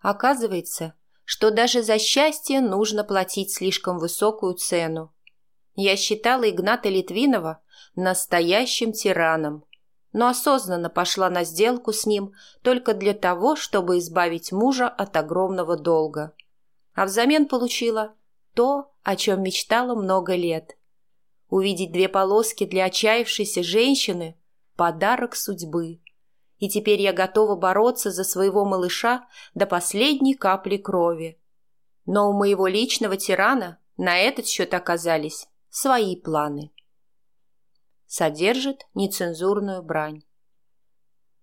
Оказывается, что даже за счастье нужно платить слишком высокую цену. Я считала Игната Литвинова настоящим тираном, но осознанно пошла на сделку с ним только для того, чтобы избавить мужа от огромного долга. А взамен получила то, о чем мечтала много лет. Увидеть две полоски для отчаявшейся женщины – подарок судьбы. И теперь я готова бороться за своего малыша до последней капли крови. Но у моего личного тирана на этот счет оказались свои планы. Содержит нецензурную брань.